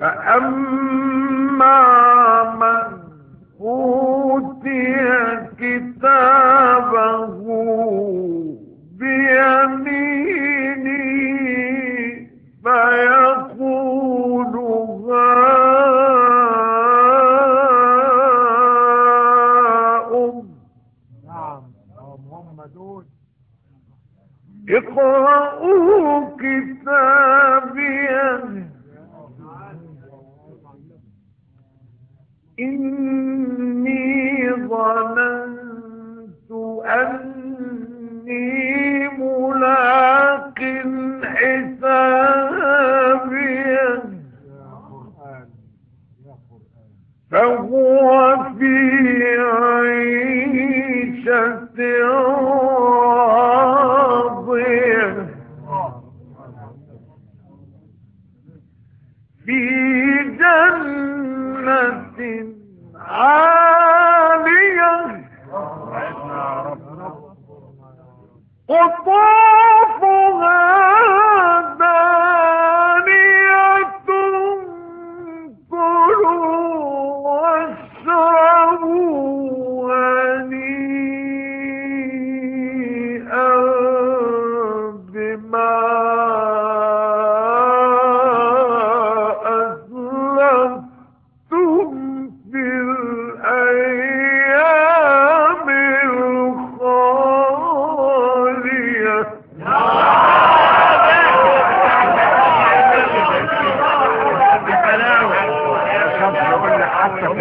فأما من أوتي كتابه بيمينه فيقول هاؤم. نعم دول اقرأوا كتابيه إني ظننت أني ملاق حسابيه قرآن يا قرآن فهو في عيشة راضية. في جنة عالية قطافها دانية كلوا واشربوا هنيئا بما حتى في